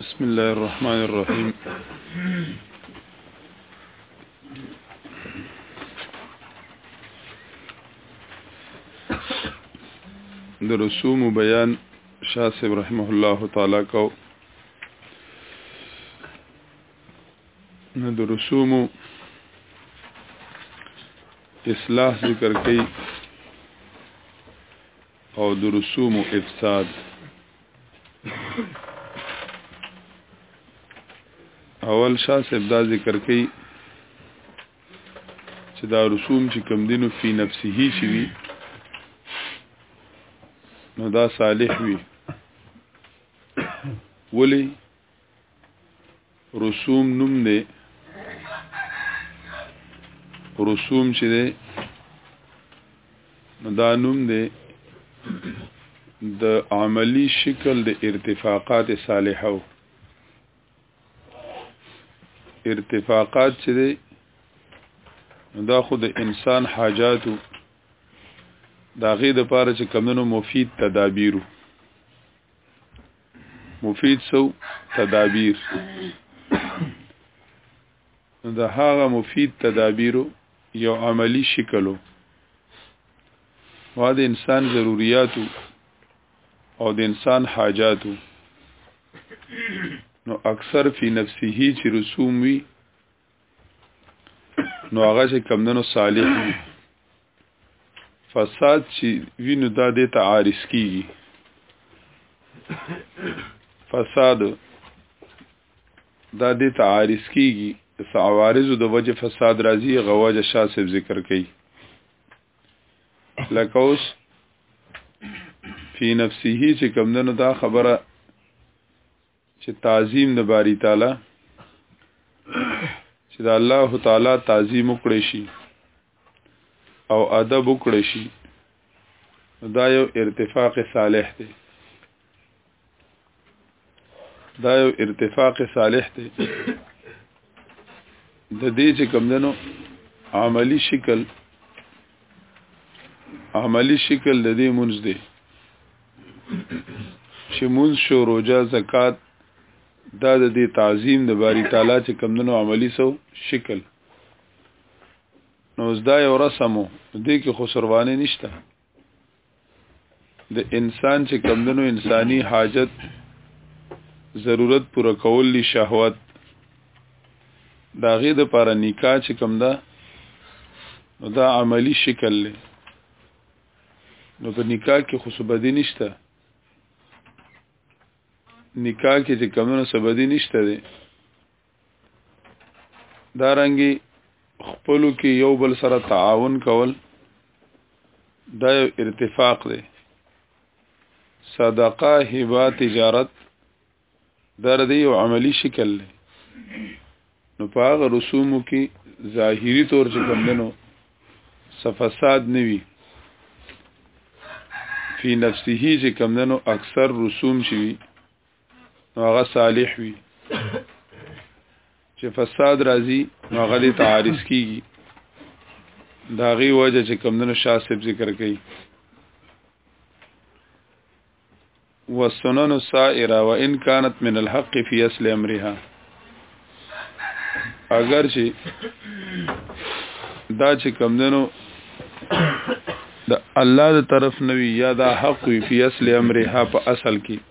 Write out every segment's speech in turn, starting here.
بسم الله الرحمن الرحيم د رسوم بیان شاه صاحب رحمه الله تعالی کو نو د رسومو اصلاح ذکر کړي او د رسومو افساد اول شاه صاحب دا ذکر کړي چې دا رسوم چې کم دینو فی نفسه چې وي نو دا صالح وي ولی رسوم نوم دی رسوم چې دی دا نوم دی د عملی شکل د ارتفاقات صالحو ارتفاقات چې دی دا خو د انسان حاجاتو دا غي د پاره چې کمونو مفید تدابیرو مفید سو تدابیر د هغه مفید تدابیرو یو عملی شکلو وا د انسان ضرورتو او د انسان حاجاتو نو اکثر فی نفسه چې رسوم وي نو هغه چې کمندنو صالح وي فساد چې وینو دا د تعارض کیږي فساد دا د تعارض کیږي سعوارض د وجه فساد راځي غواجه شاسب ذکر کوي لکه اوس فی نفسه چې کمدنو دا خبره چې تعظیم د باری تعالی چې د الله تعالی تعظیم وکړي شي او ادب وکړي شي دا یو ارتفاق صالح دی دا یو ارتفاق صالح دی د دې چې کمندنو عملی شکل عملی شکل د دې منځ دی چې منځ شو روزه زکات دا د دې تعظیم د باری تعالی چې کمندنو عملی سو شکل نو زدا یو رسمو دې کې خسروانه نشته د انسان چې کمدنو انساني حاجت ضرورت پوره کول لي شهوت دا غي د پر نکاح چې کم ده نو دا عملی شکل لې نو په نکاح کې خو سبدي نشته نکاح کې چې کمونه سبدي نشته دي دارنګي خپلو کې یو بل سره تعاون کول دا یو ارتفاق دی صدقه هبه تجارت در دی یو عملی شکل دی نو په هغه رسومو کې ظاهری طور چې کوم دنو صفساد نوي فی نفسه چې کوم دنو اکثر رسوم شي نو هغه صالح وي چې فساد راځي نو هغه دې تعارض کیږي دا غي وجه چې کمندونو شاسب ذکر کړي والسنن السائره وان كانت من الحق في اصل امرها اگر چې دا چې کمندونو د الله د طرف نوي یا دا حق وي په اصل امرها په اصل کې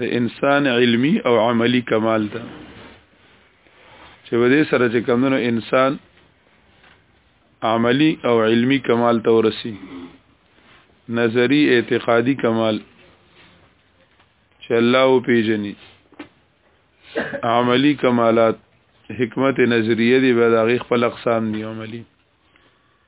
د انسان علمی او عملی کمال ده چې په دې سره چې کمونو انسان عملی او علمی کمال ته ورسی نظری اعتقادی کمال چې الله او پیجنی عملی کمالات حکمت نظریه دی به د خپل اقسام دی عملی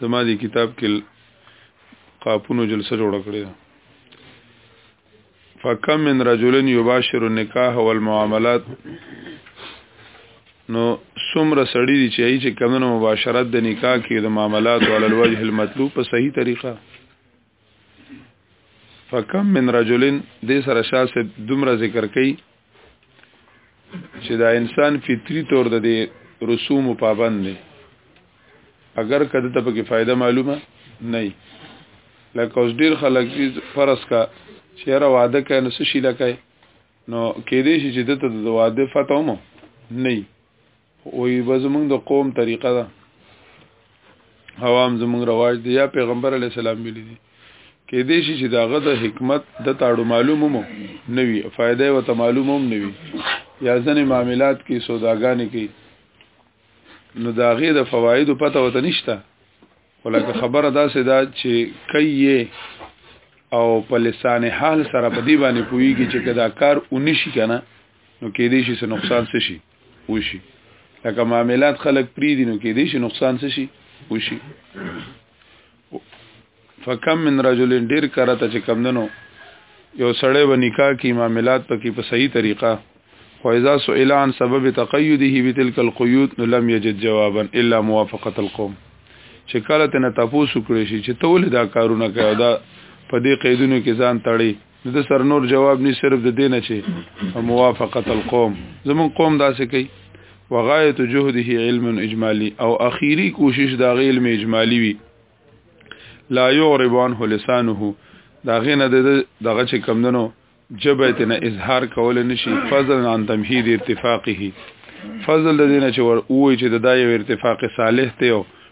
زما دی کتاب کې قاپونو جلسه جوړه کړې ده فکم من رجل یباشر النکاح والمعاملات نو څومره سړی دي چې چې کمنو مباشرت د نکاح کې د معاملات او الوجه المطلوب په صحیح طریقه فکم من رجل دې سره شاسه دومره ذکر کوي چې دا انسان فطری طور د رسوم پابند دی اگر کده ته پکې فائدہ معلومه نه لکه اوس ډیر خلک چې فرض کا چیرې واده کوي نو څه شي لکه نو کې دې شي چې د ته د واده فتومو نه وی به زمونږ د قوم طریقه ده عوام زمونږ رواج دی یا پیغمبر علی السلام ویلی دی کې دې شي چې داغه د حکمت د تاړو معلومه مو نوي فائدې او ته معلومه هم نوي یا ځنې معاملات کې سوداګانې کې نو داغه د فواید پته وته نشته ولکه خبره دا سه دا چې کوي او په لسان حال سره په دی باندې پويږي چې کدا کار اونشي کنه نو کې دې شي نقصان څه شي وشي لکه معاملات خلق پری دي نو کې دي شي نقصان څه شي وشي فکم من رجل ډیر کرته چې کم دنو یو سړی و نکاح کې معاملات پکې په صحیح طریقه فاذا سئل عن سبب تقيده بتلك القيود لم يجد جوابا الا موافقه القوم چې کله تنه تاسو کړی شي چې تول دا کارونه کوي دا په دې قیدونو کې ځان تړي د ده سر نور جواب نی صرف د دینه چه موافقت القوم زمون قوم داسې کوي وغایت جهده علم اجمالی او اخیری کوشش دا غی علم اجمالی وی لا یغرب عنه لسانه دا غینه د دغه چې کمدنو جبه ته نه اظهار کول نشي فضل عن تمهید ارتفاقه فضل د دینه چې ور وای چې د دایو ارتفاق صالح ته او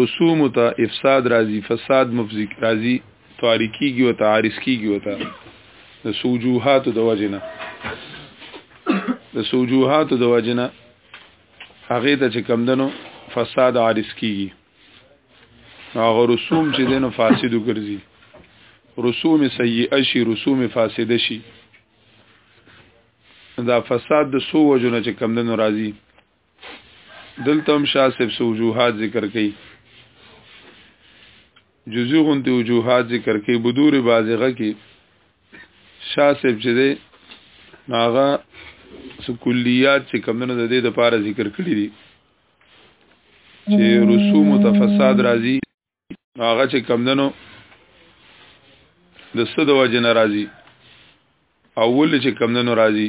رسوم ته افساد راځي فساد مفزي راځي تاریکیږي او تعارض کیږي او ته د سوجوهات د وجنه د سوجوهات د وجنه هغه ته چې کم دنو فساد عارض کیږي هغه رسوم چې دنو فاسد وګرځي رسوم سیئه شي رسوم فاسده شي دا فساد د سو وجنه چې کم دنو راځي دلته هم شاه صاحب سو وجوهات ذکر کړي جزئی غونتی وجوهات ذکر کړي بدور بازغه کې شاه صاحب چې ده هغه سکلیات چې کمونه د دې د پاره ذکر کړی دي چې رسوم او تفساد راځي هغه چې کمندنو د صد وجه ناراضي اول چې کمندنو راضي